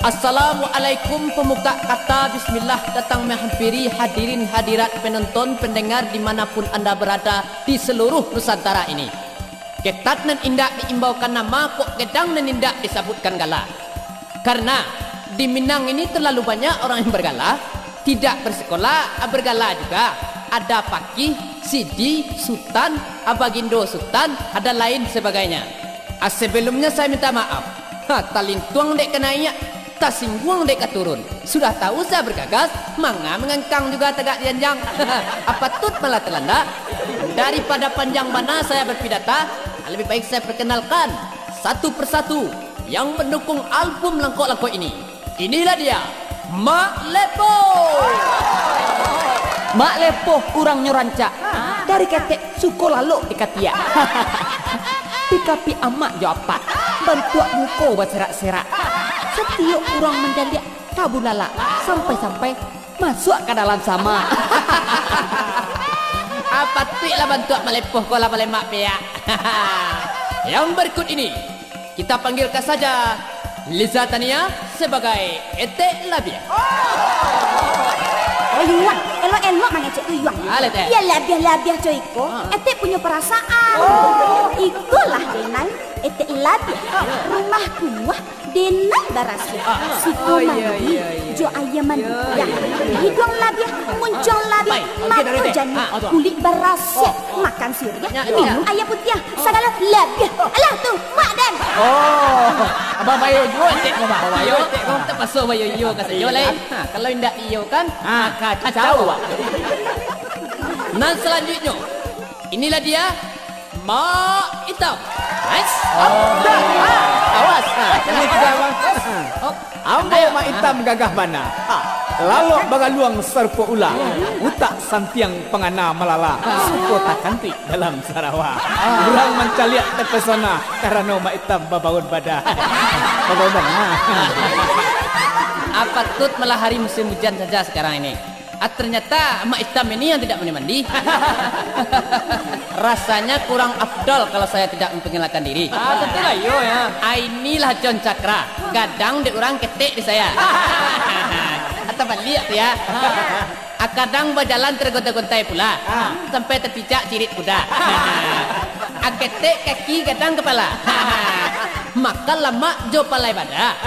Assalamualaikum pemuka kata Bismillah datang menghampiri hadirin hadirat penonton pendengar dimanapun anda berada di seluruh Nusantara ini. Ketat dan indah diimbaukan nama kok gedang dan indah disebutkan gala. Karena di Minang ini terlalu banyak orang yang bergala, tidak bersekolah, bergala juga. Ada Paki, Sidi, Sultan, Abagindo Sultan, ada lain sebagainya. Ah, sebelumnya saya minta maaf. Ha, talintuang dek kenainya tak singgung dek turun. Sudah tahu saya bergagas, manga mengengkang juga tegak janjang. Apa tut malah terlanda? Daripada panjang mana saya berpidata, lebih baik saya perkenalkan satu persatu yang mendukung album langkok-langkok ini. Inilah dia, Mak Lepo. Mak Lepo kurang nyoranca. Dari ketek suku lalu di katia. Pikapi amak jawapat. Bantuak muko berserak-serak setiap orang menjadi kabulala sampai-sampai masuk ke dalam sama. Apa tuh lah bantu melepuh kau lah pia. Yang berikut ini kita panggilkan saja Liza Tania sebagai Ete Labia. Oh iya, elok-elok mana cik tu yuang. Ya labia labia cik iko. Ete punya perasaan. Oh. Ikulah denai. Ete labia. Rumah kuah denai barasnya. Situ oh, iya, mandi. Iya, iya. Jo ayam mandi. Ya. Hidung labia, muncul labia, mata jani, kulit barasnya. Makan sirnya, minum ayam putih. Segala labia. Alah tu, mak dan. Oh, abang bayo jo ete ko mak bayo ete ko tak pasal bayo yo kata yo lain. Kalau indak iyo kan, maka kacau. Nah selanjutnya, inilah dia Mak Hitam. Nice. Oh. Awas. Ini kita abang. Ambo Mak Hitam gagah mana? Lalu bagaluang serpo ulang Utak santiang pengana malala Suko tak cantik dalam Sarawak Orang mencaliak terpesona Karena mak hitam babaun badan Babaun badan Apa tut malah hari musim hujan saja sekarang ini Ah, ternyata mak hitam ini yang tidak mandi Rasanya kurang afdol kalau saya tidak memperkenalkan diri. Ah, tentulah yo ya. Ah, inilah John Cakra. Gadang di orang ketik di saya. Atau balik ya. Ah, kadang berjalan tergonta-gontai pula. Sampai terpijak cirit kuda. Ah, ketik kaki gadang kepala. Maka lama jo palai badak.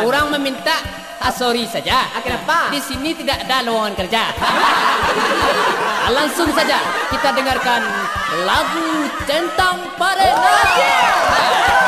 Orang meminta Ah, sorry saja. Ah, kenapa? Di sini tidak ada lowongan kerja. Ah, langsung saja kita dengarkan lagu Centang Pare. centang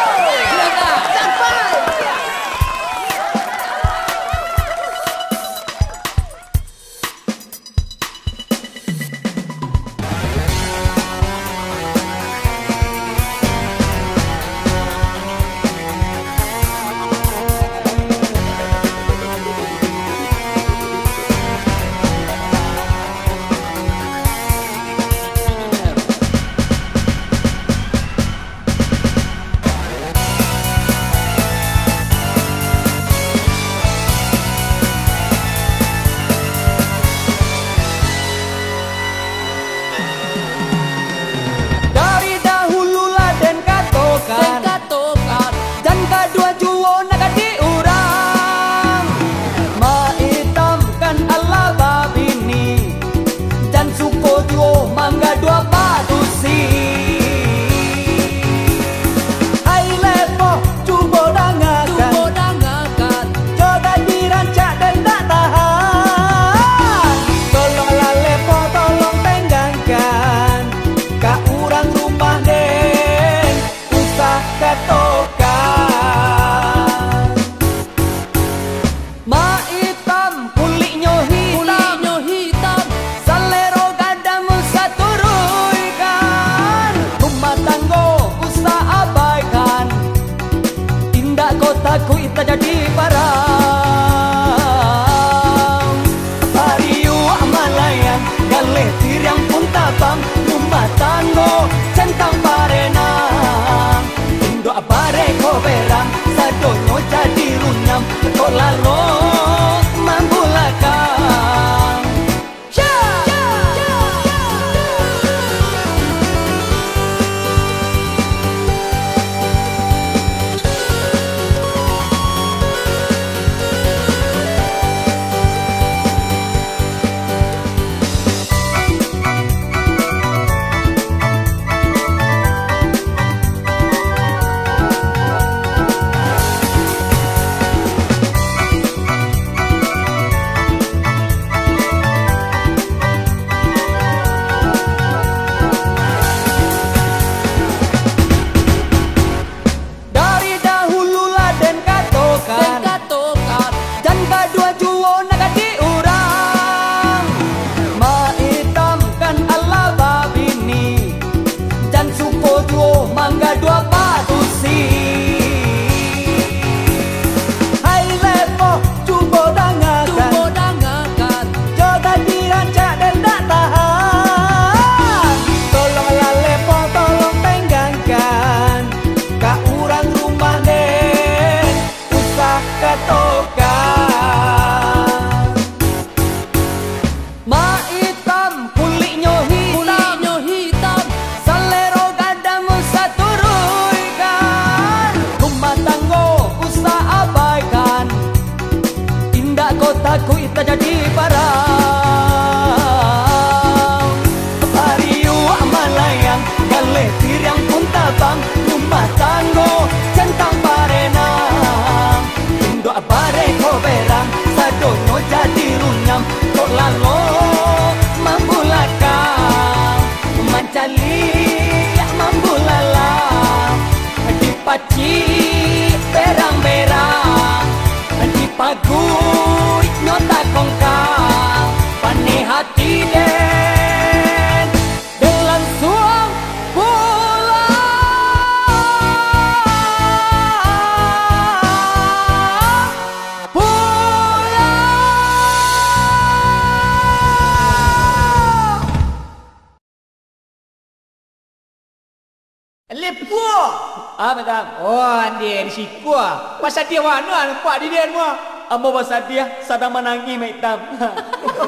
Pasal dia mana nampak di dia semua? Ambo pasal dia sedang menangis Mek Tam.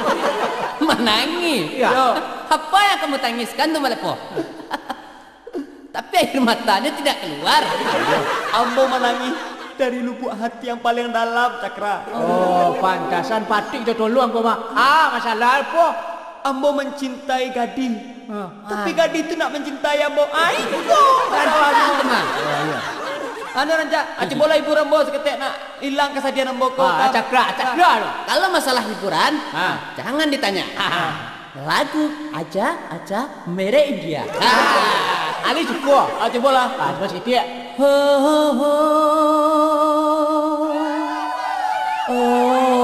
menangis? Ya. Yo. Apa yang kamu tangiskan tu Malepo? Tapi air matanya tidak keluar. Ambo menangis dari lubuk hati yang paling dalam Cakra. Oh, pantasan patik tu tolong kau mah. Ah, masalah apa? Ambo mencintai Gadi. Ha. Tapi Gadi itu nak mencintai Ambo. Ai, kok. Apa mah? Oh, iya. Anu ranca, aci bola hiburan bos ketek nak hilang kesadian ambo ko. Ah, cakra, cakra. Kalau masalah hiburan, ah. jangan ditanya. Ah. Lagu aja aja mere India. Ah. Ali cukup. Aci bola. Ah, bos itu ya. Ho ho ho. Oh.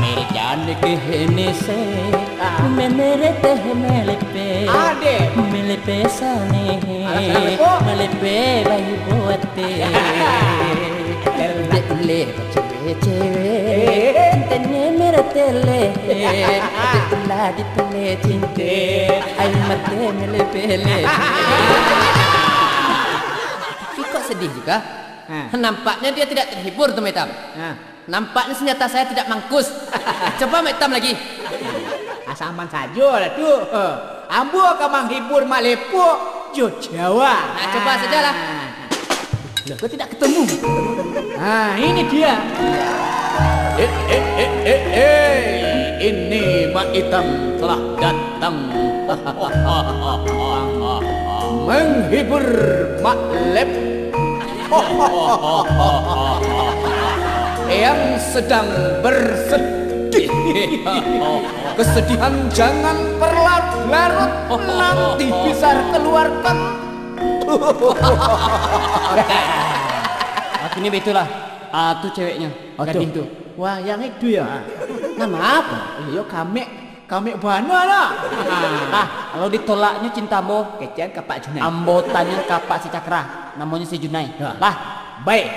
मेरे जान कहने से मैं मेरे तह मेल पे मिल पे सने मिल पे वही बोते मिले पहले कि सदी का Nampaknya dia tidak terhibur tuh Metam Nampaknya senjata saya tidak mangkus. Coba metam lagi. Asaman saja lah tu. Uh, ambu akan menghibur Malepo. Jo Jawa. Nah, coba sajalah. Loh, kau tidak ketemu. Nah, ini dia. Eh, eh, eh, eh, eh. Ini Mak Hitam telah datang. Menghibur Mak Lep. yang sedang bersedih. Kesedihan jangan berlarut-larut, nanti bisa keluarkan. Ini betul lah. Ah, tu ceweknya. Oh, gading tu. Wah, yang itu ya. Nama apa? Iya, kami kami mana lah. Ah, kalau ditolaknya cintamu, kecian kapak Junai. Ambo tanya kapak si Cakra, namanya si Junai. Ya. Lah, baik.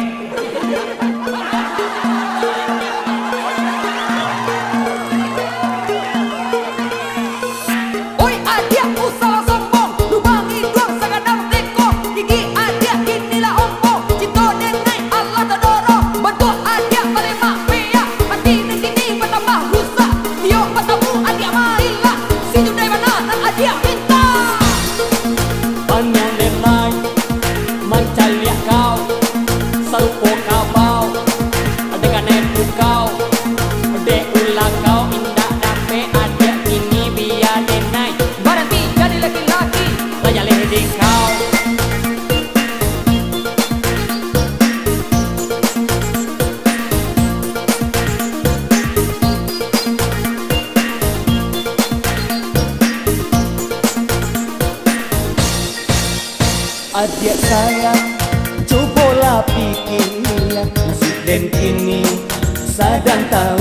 Sadang tahun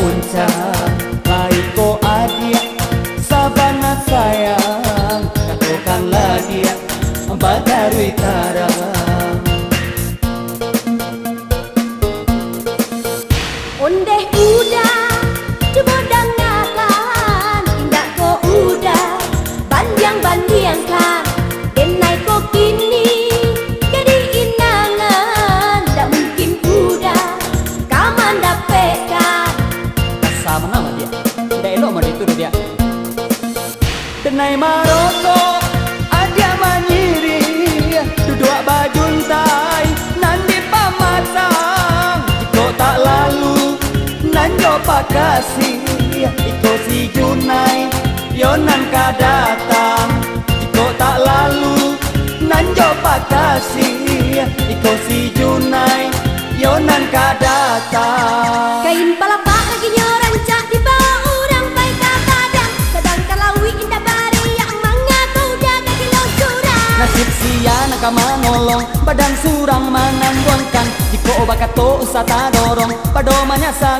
kato usata dorong Padomanya sa kamu dia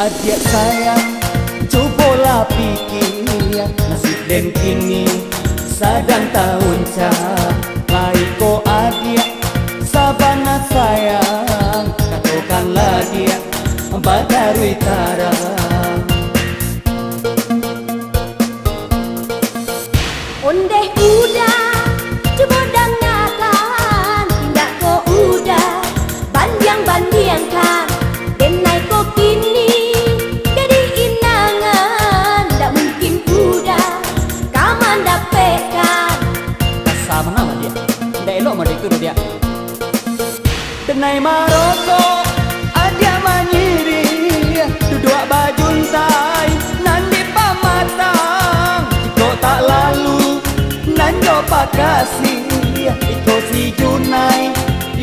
Adik sayang Cubalah fikir Nasib dan kini Sadang tahun cah Baik ko adik Sabana sayang. Katakanlah dia Badarui tarang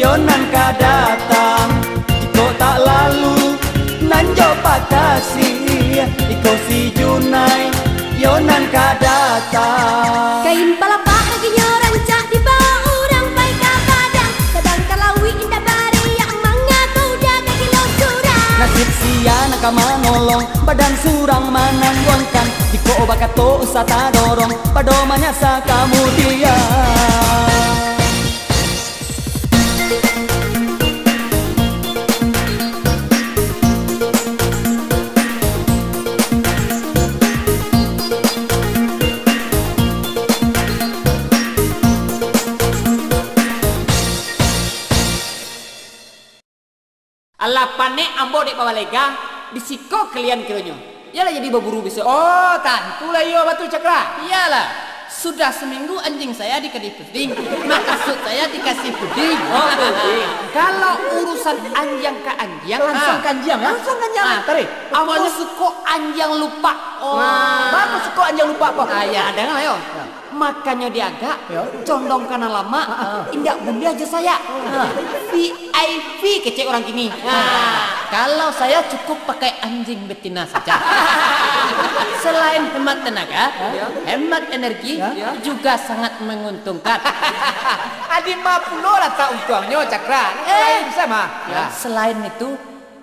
Yonan ka datang Iko tak lalu Nanjo pakasih Iko si junai Yonan ka datang Kain palapak lagi nyorancak Di bawah orang baik kadang Sedang kalawi indah bari Yang mengaku jaga kilo curang Nasib sia nak manolong Badan surang mananggonkan Jika obat kato usata dorong Padomanya sa kamu panek ambo dek bawalega Disiko kalian kiranya Yalah jadi berburu besok Oh, tantulah yo batu cakra. Iyalah. Sudah seminggu anjing saya dikasih puding, maksud saya dikasih puding. Oh, puding. Kalau urusan anjang ke anjang, Langsung kanjang ya. Langsung kanjang. Ah, tarik. Awalnya suko anjang lupa. Oh, Bagus kok anjang lupa apa? Ah, ya, dengar ayo. Makanya dia agak ya. condong karena lama, uh. indak bunda aja saya. Uh. VIP kecek orang kini. Kalau saya cukup pakai anjing betina saja. Selain hemat tenaga, ya. hemat energi, ya. juga sangat menguntungkan. Adi mah pulau lah tak untungnya cakra. Eh, sama. Ya. Selain itu,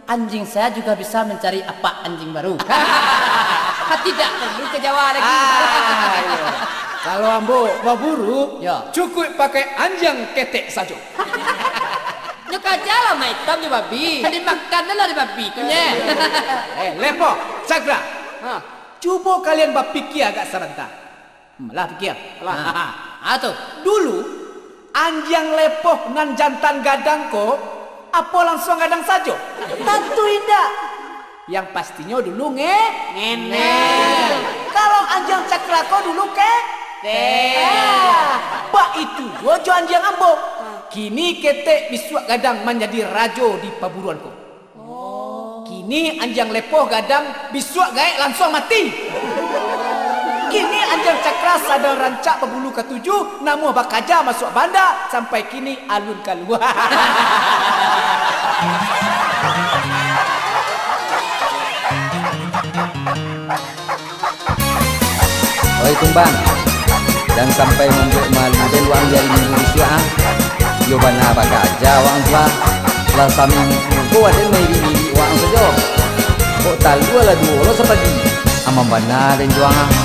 anjing saya juga bisa mencari apa anjing baru. Tidak perlu ke Jawa lagi. Ah, iya. Kalau ambo berburu, ya. cukup pakai anjing ketek saja. Nyok aja lah mak hitam ni babi. Tadi makan lah di babi kunya. eh, lepo, Sagra. Ha. Cuba kalian berfikir agak serentak. Malah fikir. Malah. Ha. ha. tu. Dulu anjing lepoh nan jantan gadang ko apa langsung gadang saja? Tentu indah. Yang pastinya dulu nge ngene. Kalau anjing cakrako dulu ke te. Pak itu wojo anjing ambo. Kini ketek bisuak gadang menjadi rajo di paburuanku. Oh. Kini anjing lepoh gadang bisuak gaek langsung mati. Kini anjing cakra sadar rancak pebulu ketujuh namun bakaja masuk banda sampai kini alun keluar. Oi tumbang Dan sampai membuat malu Dan wang jari minggu syuah Yo bana baka jawang tua. Lah sami Ko ada meri wang saja Ko talu ala dua lo sepagi. Amam bana dan juang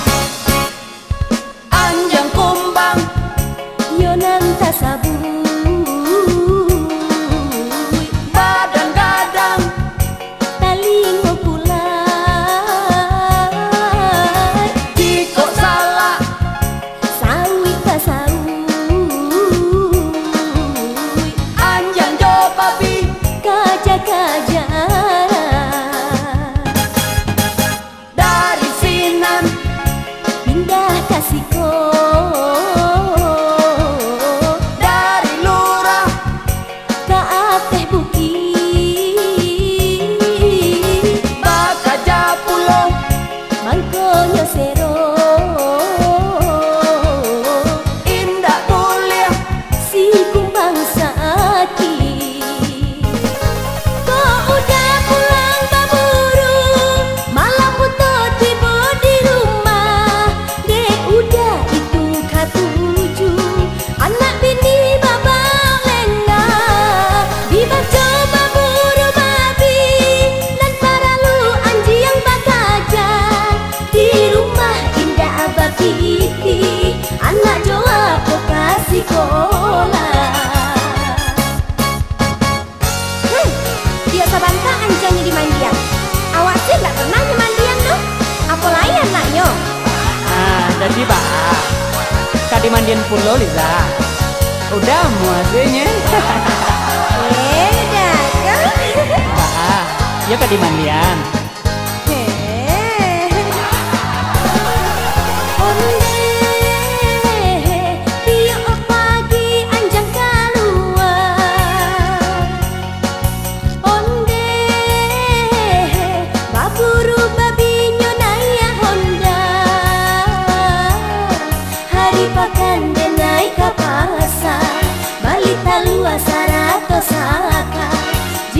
mandian pulau Liza. Udah muasanya Eh udah kan Bah, ya ke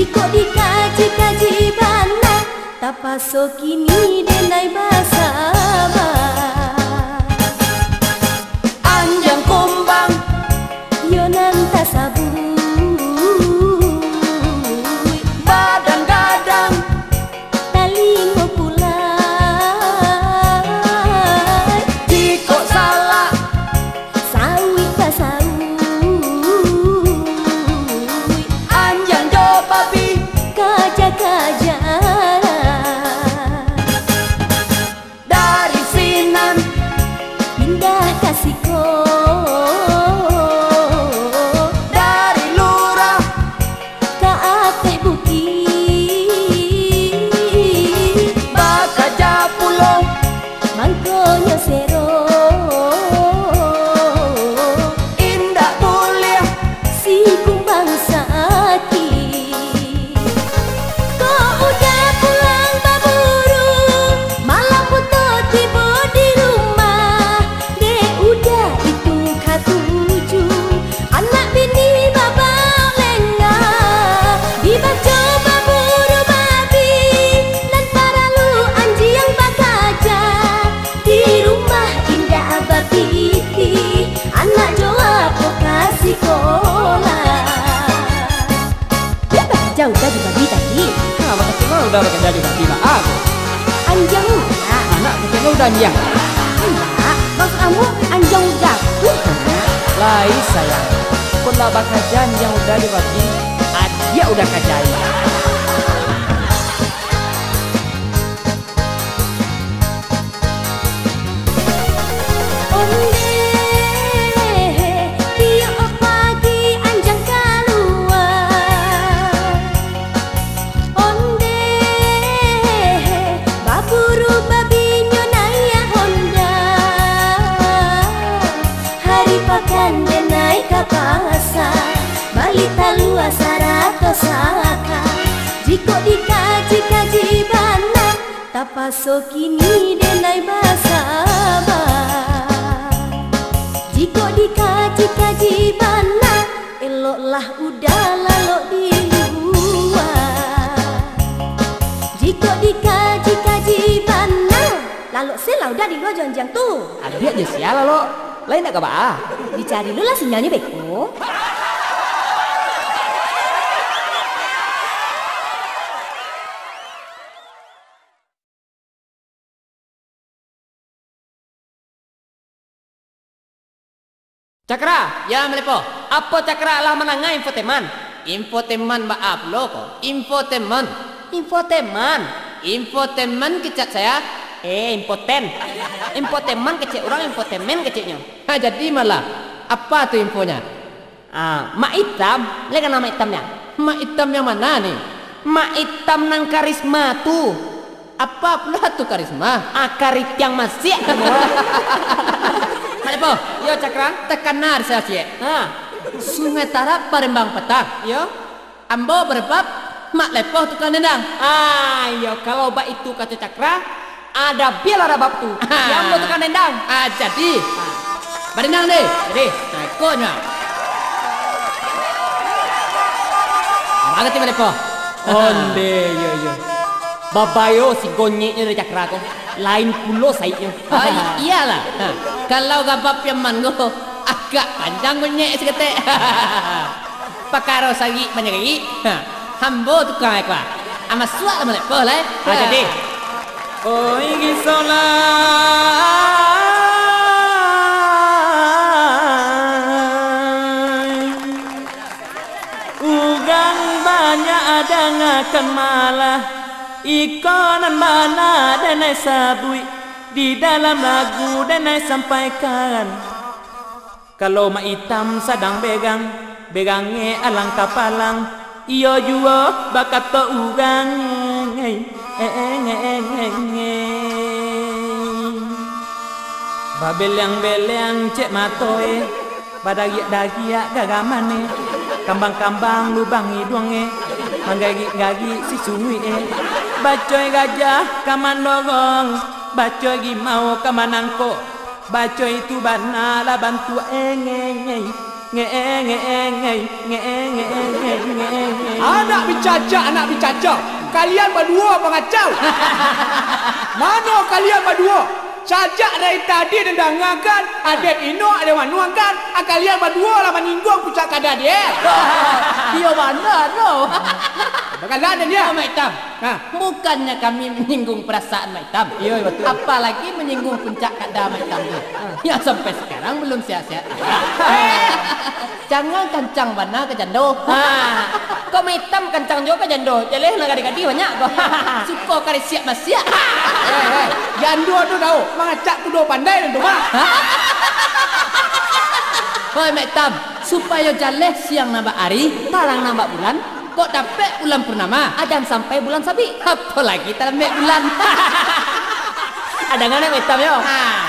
di mandian Paso kini denai basaba Anjang kumbang Yo nanta apa janji yang udah dibagi, ah, dia udah kacau. Paso kini denai bersama Jika dikaji-kaji mana Eloklah udah lalu di luar. Jika dikaji-kaji mana Lalu selau dah di luar jangan-jangan tu. Adik aja sial lalu Lain tak kabar Dicari dulu lah sinyalnya baik. Ya melepo. apa cakra lah menangai infoteman Infoteman maaf lo kok. Infoteman. infoteman Infoteman kecat saya. eh impoten infoteman kecil orang infotemen kecilnya Ha jadi malah apa tuh infonya? ah mak hitam lihat nama hitamnya Mak hitam yang mana nih? mak hitam nang karisma tuh Apa pula tuh karisma? akarit yang masih Apa. Yo cakrang tekan nar saya sie. Ha. Sungai Tarap Parembang petang. Yo. Ambo berbab mak lepoh tukang nendang. Ah, yo kalau bab itu kata cakrang ada bila ada bab tu. Ha. Yang ambo tukang nendang. Ah, jadi. Ha. Berenang deh. Jadi, naikonya. Mana tiba lepoh? Onde, yo babayo si gonyeknya dari cakra kok lain pulo saiknya Ah, iyalah. Ha, Kalau gabap yang mango agak panjang punya seketek. Pakaro sagi banyak lagi. Ha, Hambo tukang ekwa. Ama suat sama lepoh lah. Ah, jadi Oi gisola Ugang Ikonan mana dan sabui. Di dalam lagu dan sampaikan. Kalau mak hitam sedang begang Begangnya alang kapalang. Iyo jua bakat to ugang Babel beleng cek matoe. Badagiak dagiak gagamane. Kambang-kambang lubang hidunge Manggagi-gagi si sungui e Bacoy gajah kaman dogong Bacoy gimau kaman angko Bacoy itu bana la bantu. Eh, Engengeng Anak bicacak, anak bicacak. Kalian berdua mengacau Mana kalian berdua? Cacak dari tadi dan dah ngakan Adik ino, ada manu kan? Ah, kalian berdua lah meninggung pucat kadar dia. Dia mana tu Bagaimana dia Dia hitam. Ha. Bukannya kami menyinggung perasaan Mak Hitam. Iya, betul. Apalagi menyinggung puncak kada Mak Hitam tu. Yang sampai sekarang belum sihat-sihat. Jangan kencang bana ke jando. Ah, kok hitam kencang juga jando. Jaleh nak gadi-gadi banyak kok. Suka kari siap mas siap. Eh, yang dua tu tahu, mengacak tu dua pandai tu mah. Hoi Mak Hitam, supaya jaleh siang nambah hari, Tarang nambah bulan, kok dapat bulan purnama. adan sampai bulan sabi. Apalagi dalam bulan. Ada ngana hitam yo. Ha.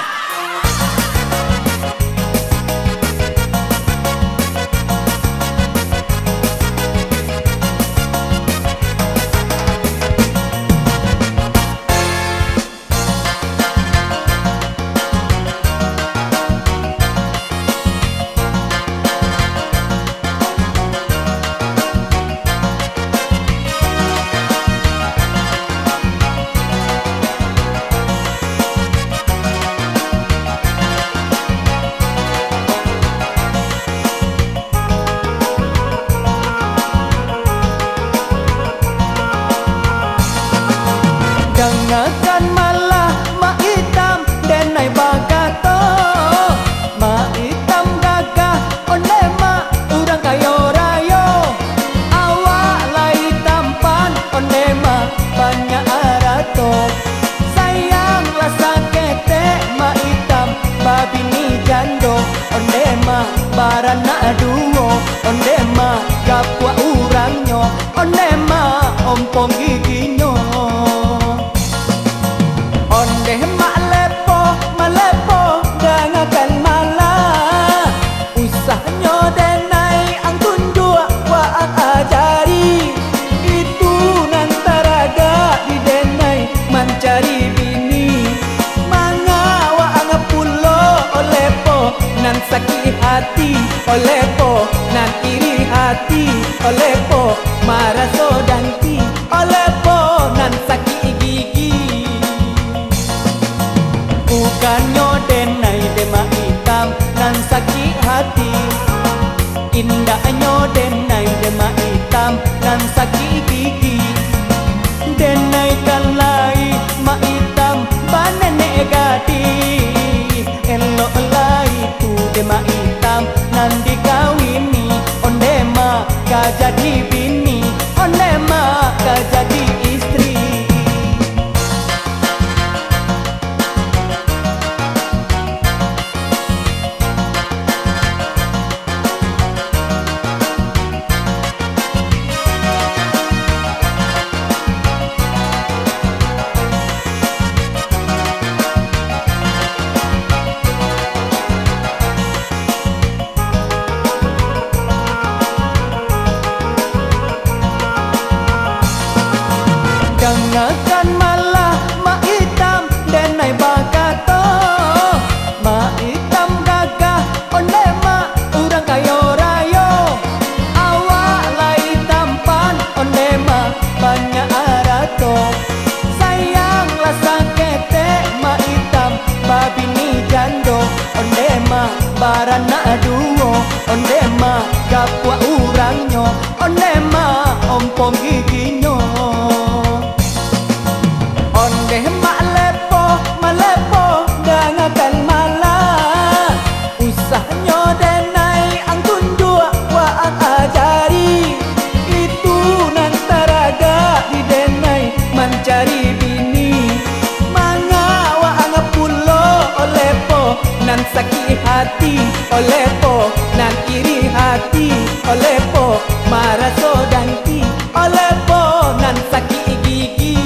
Dengarkan malah mak hitam dan naik bakato Mak hitam gagah oleh mak urang kayo rayo Awak lai tampan oleh mak banyak arato Sayanglah sakete mak hitam babi ni jando Oleh mak barana duo Oleh mak gapwa urangnya Oleh mak ompong gigi hati olepo nan iri hati olepo maraso danti olepo nan sakit gigi.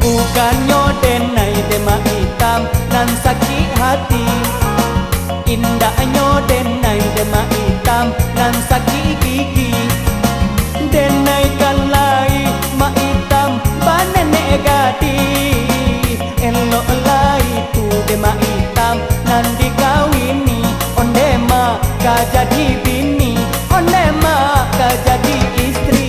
Bukannya denai dema hitam nan sakit hati jadi bini Onde ma ka jadi istri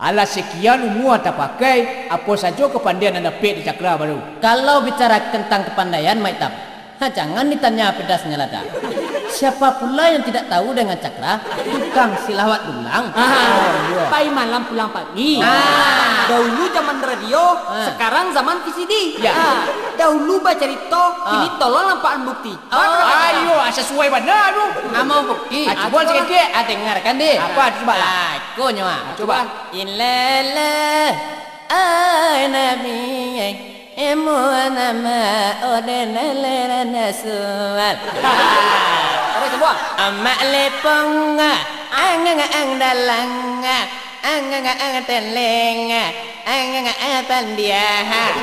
Alah sekian umur tak pakai, apa saja kepandaian anda pek di cakra baru. Kalau bicara tentang kepandaian Maitab, ha, jangan ditanya pedasnya lada. Siapa pula yang tidak tahu dengan cakra? Tukang silawat dulang. Ah, pai malam pulang pagi. Ah. Dahulu zaman radio, Ah. sekarang zaman VCD. Ya. Ah, dahulu baca cerita, Ah. kini tolong lampakan bukti. Oh. Ayo, asa sesuai mana tu? Amo bukti. Ah, cuba sikit-sikit. Ah, dengarkan deh. Apa? Cuba lah. Ah, Aku nyawa. Cuba. em mua nam ở đền lê lan sườn mà lê phong anh ngang anh đà anh ngang anh tên lên anh ngang anh tên địa ha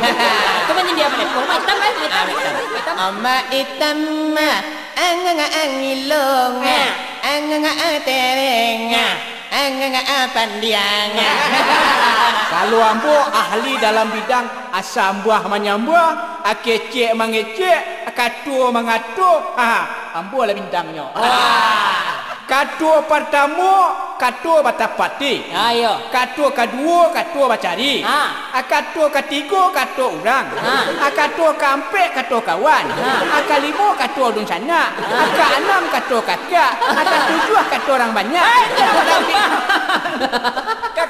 cảm ơn địa mà đẹp cũng mày tâm ấy mày tâm mày tâm. mà ít tâm anh ngang à. anh lương anh ngang anh tên lên pandiang. Kalau ambo ahli dalam bidang asambuah menyambuah, akecek mengecek, katu mengatur, ha, ambo lah bintangnya. Katu pertama, katu batapati. Ayo. Katu kedua, katu bacari. Ha. Katu ketiga, katu orang. Ha. Katu keempat, katu kawan. Ha. Kelima, katu udun sana. Keenam, katu kakak. Ketujuh, katu orang banyak.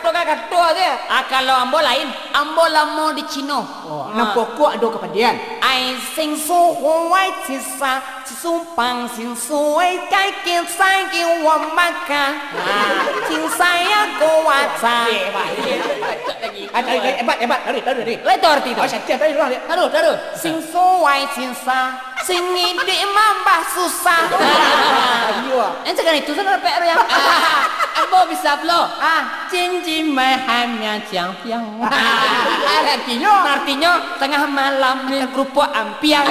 Kau kata dia. Ah kalau ambo lain, ambo lamo di Cino. Oh, nampak kuat do kepadian. Ai sing su huai ci sa, ci su pang sing su ai kai kin sai ki wa maka. Ah, sing saya ko wa sa. Ada hebat hebat dari dari dari. Lai to arti tu. Oh, setiap dari luar dia. Taruh, taruh. Sing su wai sing sa, sing ide mambah susah. Ayo. Ente kan itu sana pe yang. Ambo bisa blo. Ah, cinci mai hanya jiang piang. Artinya Artinya tengah malam ni kerupuk ampiang.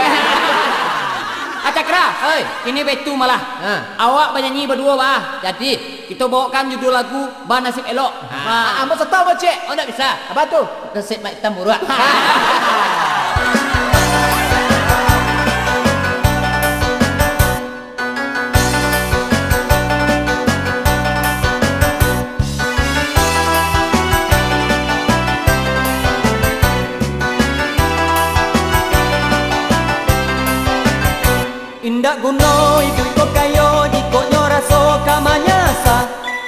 Acakra, hei, ini betu malah. Ha. Awak bernyanyi berdua bah. Jadi kita bawakan judul lagu Bah Nasib Elok. Ah, ambo setahu cek. Oh, tak bisa. Apa tu? Nasib mak hitam buruk.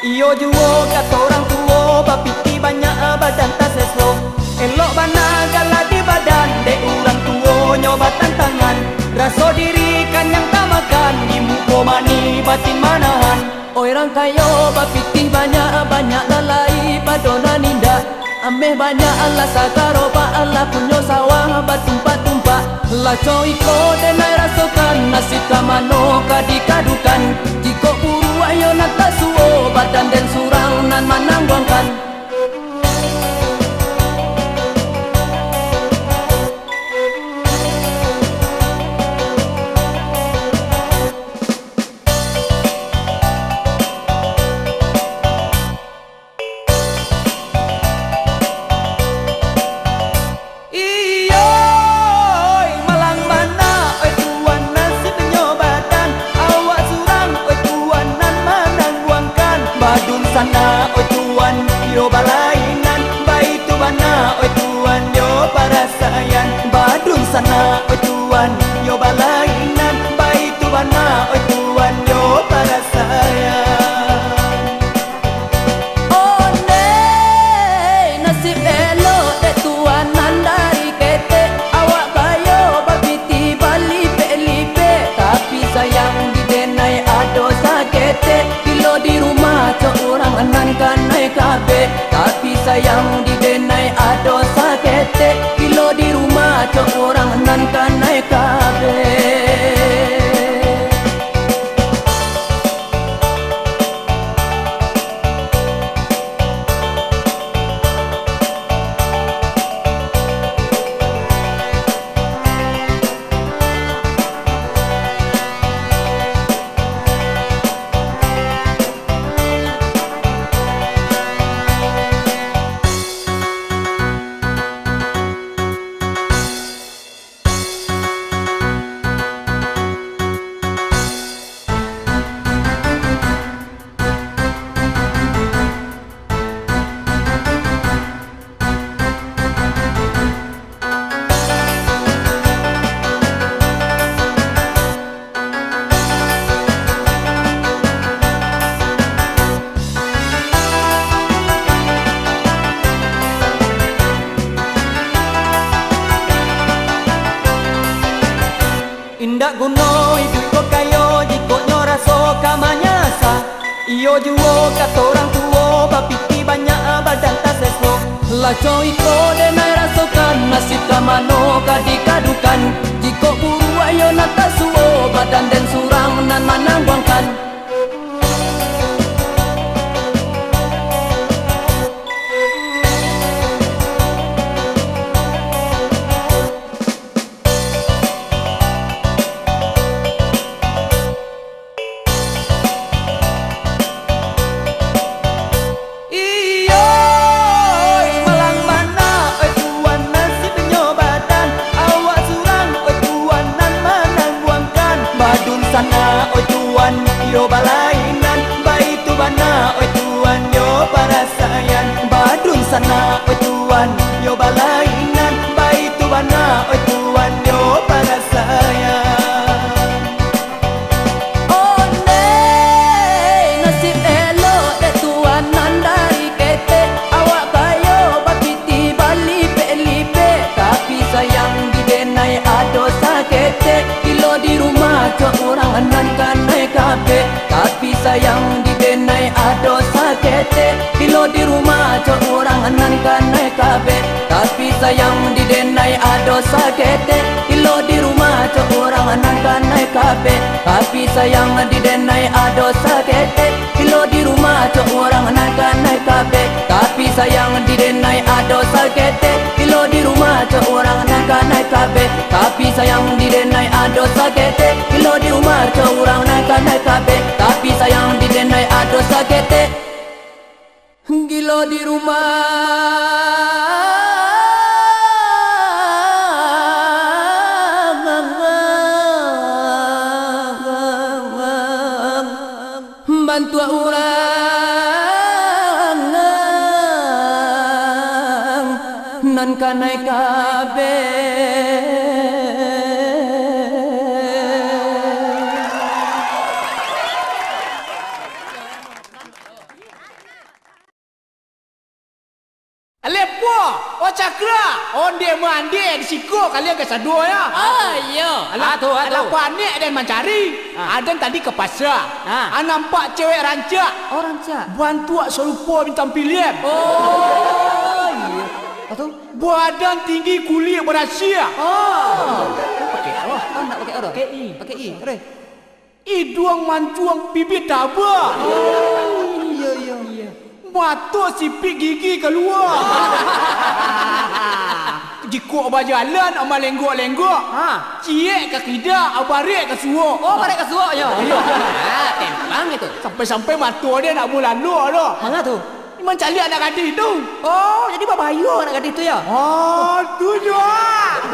Iyo juwo kata orang tua bapiti banyak badan tak seslo Elok bana gala di badan de orang tua nyoba tantangan. Raso diri kan yang tak makan di muko mani batin manahan. Orang kayo bapiti banyak banyak lalai padona ninda. Ameh banyak Allah sakaroba Allah punyo sawah batumpa-tumpa Laco iko denai rasokan nasib kamano kadikadukan Jiko nata suo badan dan surang nan manangguangkan Iyo Juwo kata orang tua bapiti banyak badan tak seslo Laco iko denai rasokan nasib kamano kadikadukan Jiko buru ayo nata suo badan dan surang nan manangguangkan ado sakete Ilo di cok orang anak naik kafe Tapi sayang di denai ado sakete Gilo di rumah. Bantu orang. Nan kanai kabeh kalian ke sadua ya. Ah, iya. Alah tu, alah panik dan mencari. Ha. Ada tadi ke pasar. Ha. Ah, nampak cewek rancak. Oh, rancak. Bantu ak serupa bintang pilihan. Oh, iya. Apa tu? Badan tinggi kulit berasia. Oh. Pakai oh, oh nak pakai apa? Pakai i. Pakai i. Terus. Iduang mancuang bibit tabah. Oh, iya iya iya. Batuk sipit gigi keluar. jikuk abah jalan ama lenggok-lenggok. Ha, ciek ke kidak, abarik ke suuk. Oh, barik ke suuk je. Ya. Ha, tempang itu. Sampai-sampai mata dia nak mula dah. Mana tu? Iman cari anak gadis tu. Oh, jadi berbahaya anak gadis tu ya? Oh, tu je.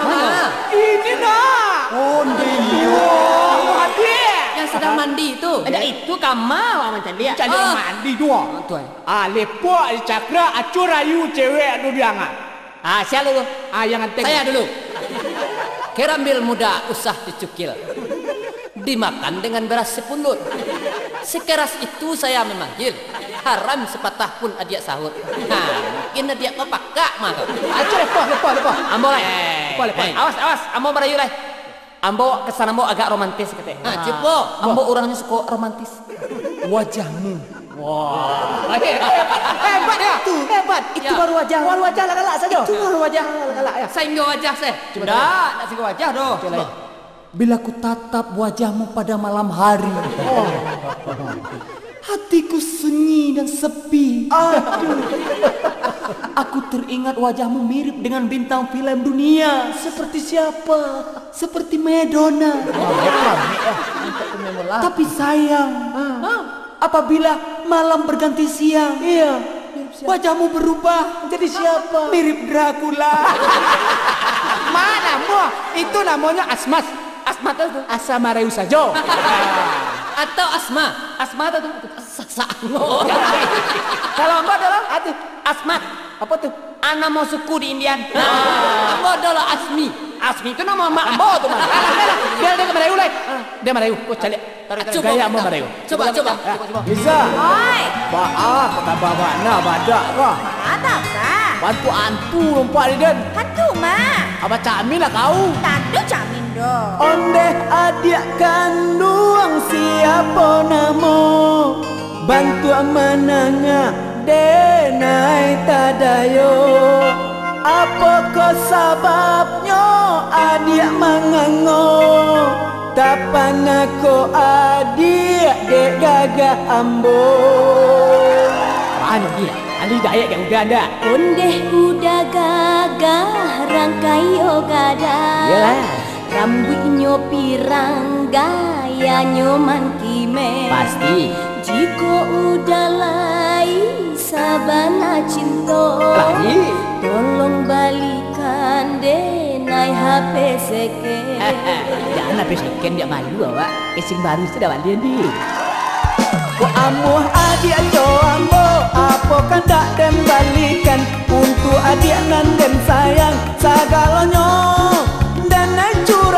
Mana? Ini nak. Oh, dia. Oh, adik. Yang sedang mandi tu. Ada itu kamar orang macam dia. Cari oh. mandi tu. Tu. Ah, lepak cakra acur ayu cewek tu dia Ah, siapa dulu? Ah, yang antek. Saya dulu. Kerambil muda usah dicukil. Dimakan dengan beras sepulut. Sekeras itu saya memanggil. Haram sepatah pun adik sahur. Ha, mungkin adik kau pakak mah. Acu lepas, lepas, lepas. Ambo lah. Lepas, lepas. Awas, awas. Ambo berayu lah. Ambo kesan ambo agak romantis katanya. Ha, cepo. Ambo orangnya suka romantis. Wajahmu Wah. Hebat ya. Itu hebat. Itu ya. baru wajah. Baru wajah lah galak saja. Itu baru wajah galak ya. Saya enggak wajah saya. Coba dah, nak singgah wajah doh. Bila ku tatap wajahmu pada malam hari. Oh. Hatiku sunyi dan sepi. Aduh. Aku teringat wajahmu mirip dengan bintang film dunia. Seperti siapa? Seperti Madonna. Oh, Tapi sayang. Ah apabila malam berganti siang. Iya. Wajahmu berubah menjadi siapa? Mirip Dracula. Mana mo? Itu namanya Asmas. Asma itu Asa Mareu saja. Atau Asma. Asma itu Sasango. Kalau enggak adalah Asma. Apa tuh? Anak mau suku di Indian. Nah, adalah Asmi. Asmi itu nama mak ambo tuh mah. Biar dia ke Merayu lek. Dia Merayu. Kau cari. Coba gaya mau Merayu. Coba coba. Bisa. Oi. Maaf, kata bawa na badak kah? Ada kah? Bantu antu lompat di den. Hantu mah. Apa camin lah kau? Tadu camin do. Onde adik kandung siapa namo? Bantu amananya denai tadayo. Apakah sebabnya adik mengango? Tapan aku adik dek gagah ambo. Mana dia? Ali dayak yang ganda Ondeh udah gagah rangkai ogada. Yalah Rambutnya pirang gayanya mankime Pasti. Jika udah lain sabana Lagi Tolong balikan deh naik HP seken Jangan HP seken dia malu awak. Casing baru sudah balik ni. Ku amuh adik ambo Apa kan tak dan balikan? Untuk adik nan dan sayang. Sagalanya Dan Coba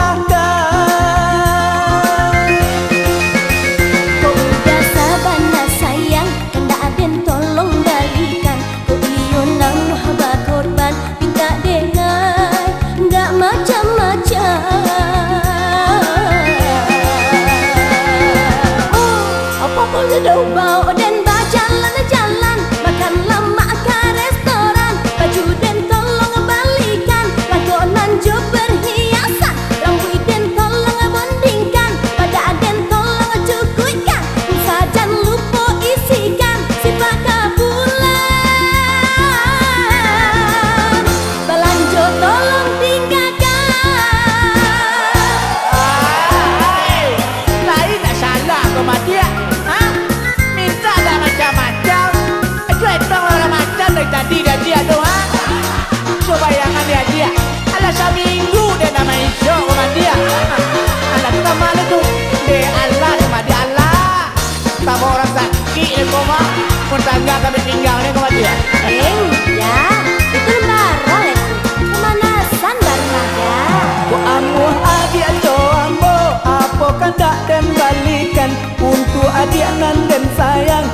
Untuk adik nan dan sayang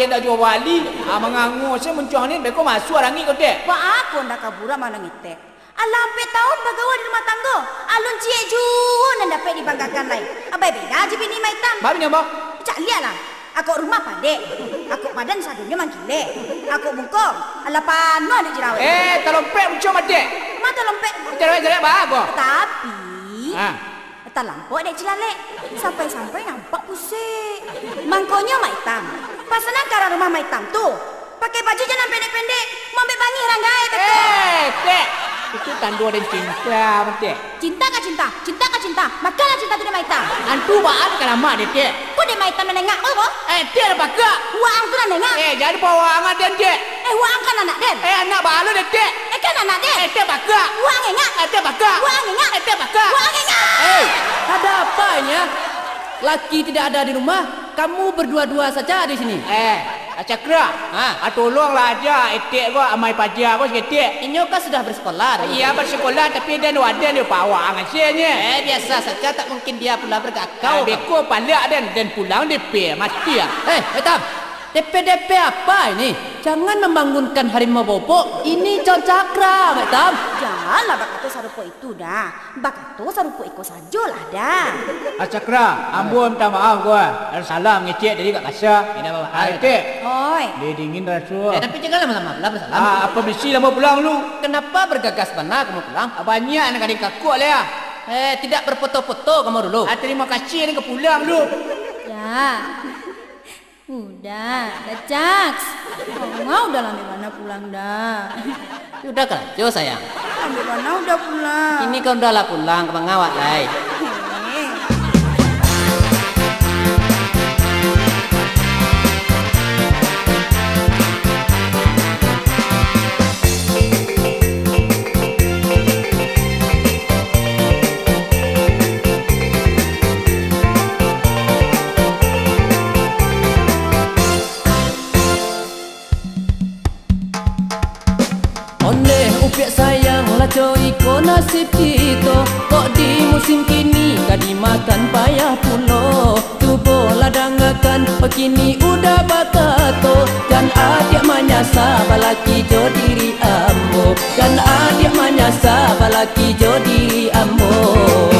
mengalir dak jual wali. Ah mengangu saya mencuang ni beko masuk orang ni kau dek. Pak aku ndak kabura mana ngitek. Alah sampai tahun bagawa di rumah tangga. Alun cie juun dan dapat dibanggakan lain. Abai beda je bini maitam. Babi ni apa? Cak lihat lah. Aku rumah padek. Aku padan sadunya mangkile. Aku bungkong. Alah panu ada jerawat. Eh, tolong pek mencuang dek. Mata lompek. Jerawat-jerawat bago. Tapi. Ha. Tak lampau dek cilalek. Sampai-sampai nampak pusing. Mangkonya maitam. Pasanan ke arah rumah maitam tu. Pakai baju jangan pendek-pendek. Mau ambil bangi ranggai betul. Eh, dek. Itu tandu dan cinta, dek. Cinta kah cinta? Cinta kah cinta? Makalah cinta tu dia maitam. Antu baan kan lama dek. dek. Kau dia maitam menengak apa? Eh, dek ada pakak. Huang tu nak nengak. Eh, jadi bawa angan dan dek. Eh, huang kan anak den. Eh, anak balu dek, dek. Eh, kan anak den. Eh, dek pakak. Huang engak. Eh, dek pakak. Huang engak. Eh, dek pakak. Huang engak. Eh, ada apanya? Laki tidak ada di rumah, kamu berdua-dua saja di sini. Eh, Cakra. Ha. Ah, tolonglah aja etik gua amai pajar gua sikit. Inyo kan sudah bersekolah. Iya bersekolah tapi dia ada dia bawa angan sianya. Eh, biasa saja tak mungkin dia pula bergakau. Kau beko palak dan dan pulang DP mati ah. Eh, Etam. DP-DP apa ini? Jangan membangunkan harimau bobo. Ini John Cakra, Etam. Janganlah bakato sarupo itu dah. Bakato sarupo iko sajalah dah. Ah Cakra, ambo minta maaf gua. Ada salah ngecek dari kat kasa. Tidak apa-apa. Ah, etik. Oi. Dia dingin rasa. Eh, tapi janganlah lama-lama lah bersalam. Ah, apa mesti lama pulang lu? Kenapa bergagas mana kamu pulang? Ah, banyak anak adik kakak lah ya. Eh, tidak berfoto-foto kamu dulu. Ah, terima kasih ni ke pulang lu. Ya. Udah, dah Jaks. Mama udah lambe mana pulang dah. Sudah kerja sayang. Lambe mana udah pulang. Ini kau udah lah pulang ke pengawat lai. makan payah pulo. Tubuh ladangakan pekini udah bakato Dan adik manyasa balaki jo diri ambo. Dan adik manyasa balaki jo diri ambo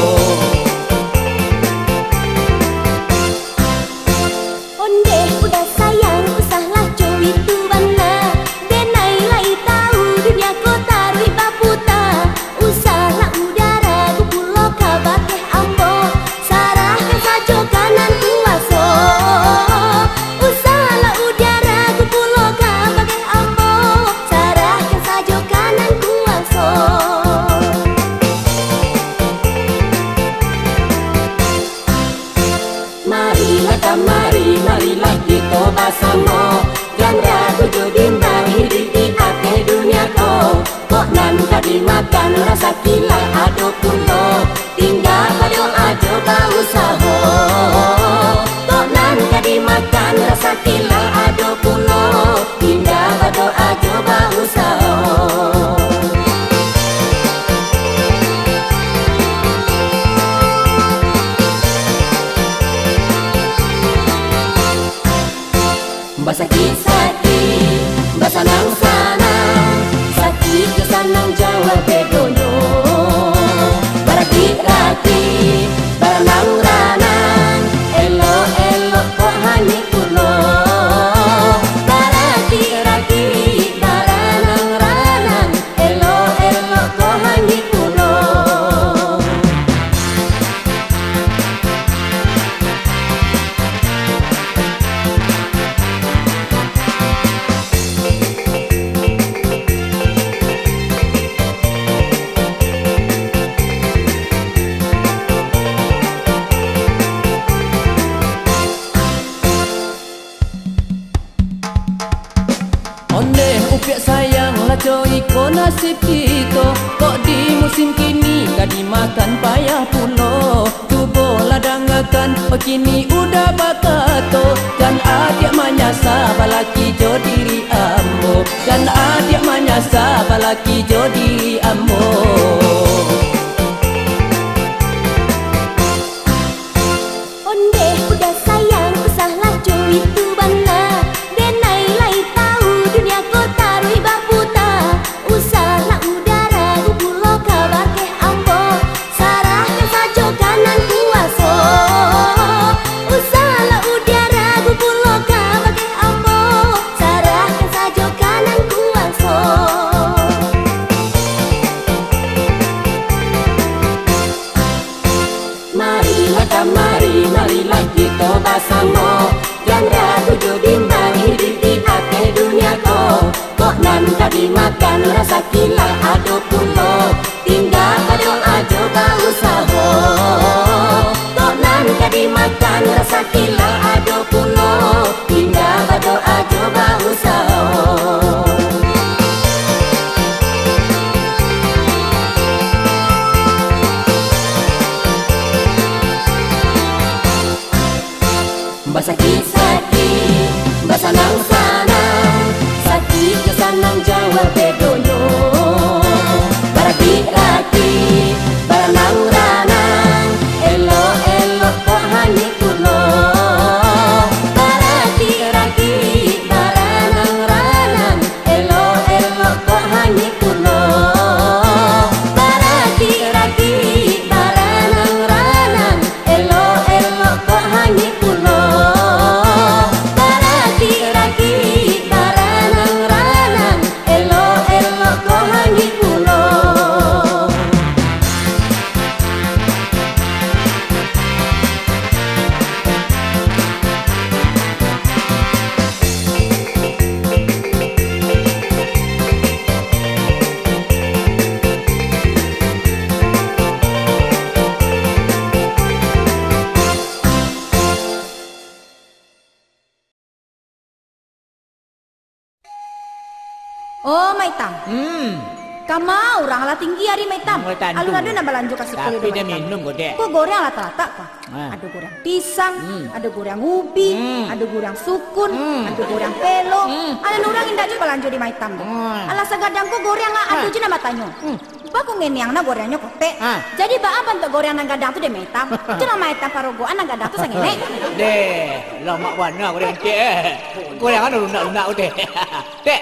kulit dia minum kok, Dek. Kok goreng rata-rata kok? Ah. Ada goreng pisang, Hmm. ada goreng ubi, Hmm. ada goreng sukun, Hmm. ada goreng pelo. Hmm. Ada orang indah juga belanjo di Maitam. Hmm. Alah segadang kok goreng lah, ada Ah. je nama tanya. Hmm. Apa kok ngenyang na gorengnya kote? Ah. Jadi ba apa untuk goreng nang gadang tu di Maitam? Nama Maitam parogoan nang gadang tu sangene. Dek, lah mak warna goreng dek eh. Goreng kan lunak-lunak dek. Dek,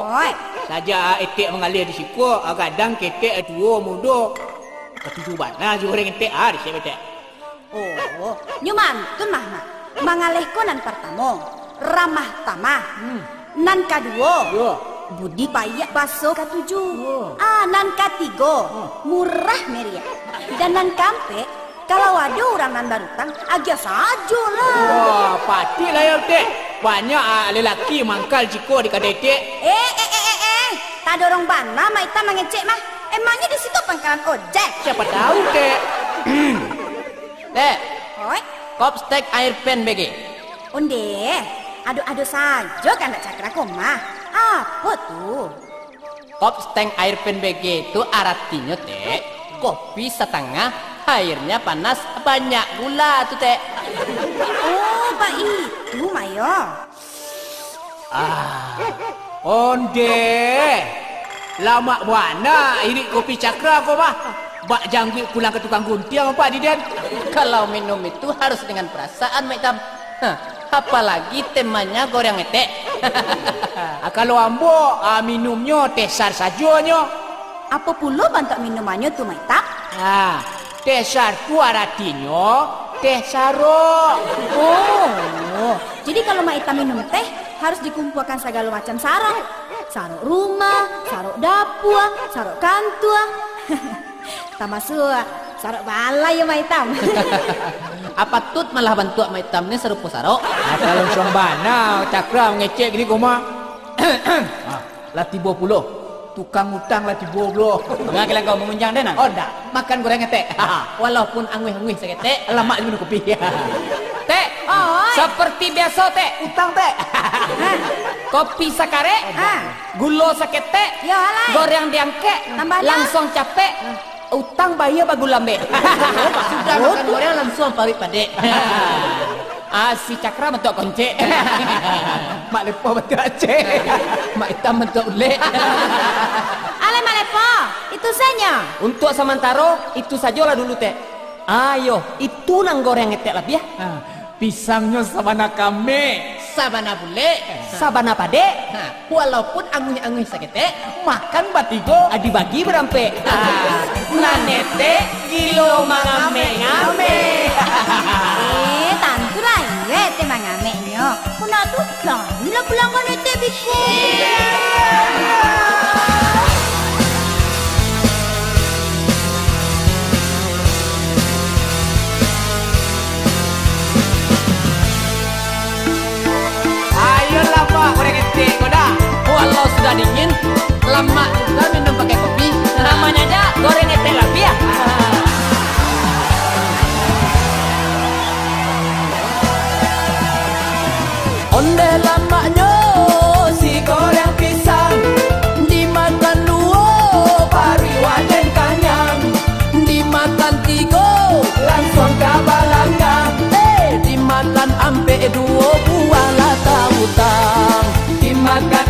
Oi, saja etik mengalir di siku, kadang ketek dua mudo. Ketujuh bana je goreng etik ah, di siapa dek. Oh, nyuman tu mah nak. Mangalih ko nan pertama, ramah tamah. Hmm. Nan kedua, budi payak baso ketujuh. Oh. Ah, nan ketiga, murah meriah. Dan nan kampe, kalau ada orang nan barutang, agak saja lah. Wah, pati lah ya dek. Banyak ah, lelaki mangkal jiko di kadai dek. Eh, eh, eh, eh, eh. Tak ada orang bana, Maita mengecek mah. Emangnya di situ pangkalan ojek? Siapa tahu dek. Dek, Oi, kop stek air pen bagi. onde. Adu-adu saja kan cakra koma. Apa tu? Kop stek air pen bagi itu artinya teh kopi setengah airnya panas banyak gula tuh teh. Oh, Pak itu, Mayo. Ah, onde. Lama buana ini kopi cakra kau mah. Bak janggut pulang ke tukang guntiang apa di dan? Kalau minum itu harus dengan perasaan, Mek Tam. Hah, apalagi temanya goreng etek. Ah, Kalau ambo ah, minumnya tesar sajanya. Apa pula bantak minumannya tu Maitam? Ah, tesar tu artinya teh sarok. Oh, jadi kalau Mak Ita minum teh harus dikumpulkan segala macam sarok. Sarok rumah, sarok dapur, sarok kantor. tak masuk sarok balai ya Mak Itam. Apa tut malah bantu mai tam ni serupa sarok. Ah, kalau suang bana cakra ngecek ni koma. ah, lah tiba puluh. Tukang utang lah tiba puluh. Enggak kira kau mengunjang deh Oh dah, makan goreng teh. Walaupun angwih-angwih seketek, Lama minum kopi. Seperti biasa teh. Utang teh. Kopi sakare, Ah. gulo sakete, Ya, alai. goreng diangke, Tambah lah. langsung capek. Utang bayar bagu lambe. Sudah makan goreng langsung pawit padek. ah, si Cakra bentuk konce. Mak lepo betul Aceh. Mak hitam bentuk ulet. Ale Mak Lepo, itu saja. Untuk sementara itu sajalah dulu teh. Ayo, itu nang goreng etek lah ya. pisangnya sabana kame. Sabana bule. Sabana pade. Nah, walaupun angin-angin sakete makan batigo dibagi berampe. Nanete kilo mangame ngame. Eh tantu lah iya te mangame nyo. Kuna tuh lalu pulang kanete biku. yeah. Walau sudah dingin, lama juga minum pakai kopi. Namanya aja goreng lah ya. Onde lamanya si goreng pisang dimakan kanyang dimakan langsung eh dimakan ampe dua buah lata utang dimakan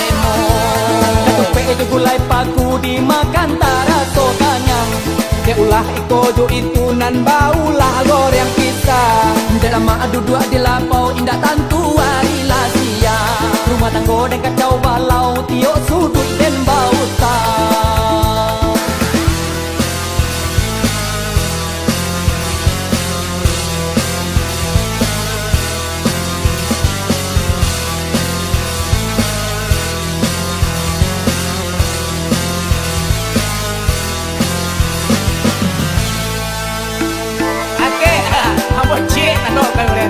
itu gulai paku dimakan tarato kanyang Dia ulah iko jo itu nan baulah goreng pisang. Dalam adu dua di lapau indah tantu wari lasia Rumah tanggo dan kacau balau tiok sudut dan bau tak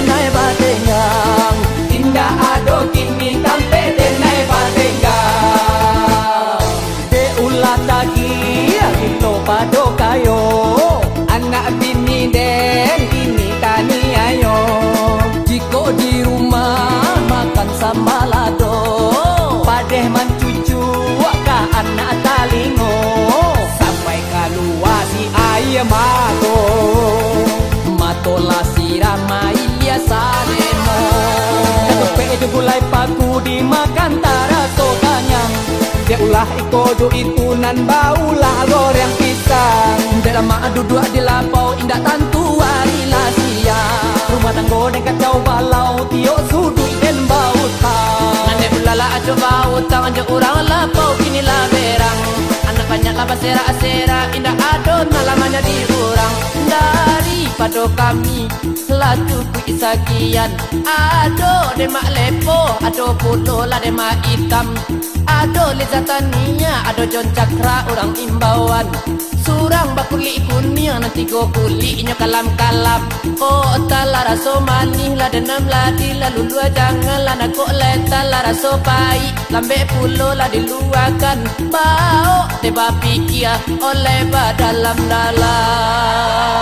and I but gulai paku dimakan taraso kanyang Dia ulah iko du itu baulah goreng pisang. Dia lama adu dua di lapau indah tantu hari lah siang. Rumah tanggo dekat kacau balau tiok sudut. Nande ulala ajo bau tang ajo urang kini lah berang. Anak banyak lah basera asera indah adon nalamanya di urang Daripada kami laju ku isakian Ado demak lepo. Ado puluh lah demak hitam. Ado lezatania ado jon cakra orang imbauan bakuli kuning nanti go kuli inyo kalam-kalam. Oh tala raso manih lah denam ladi lalu dua jangan lah nak kok leta lah raso pai Lambe pulo lah diluakan Bau teba pikia oleh badalam dalam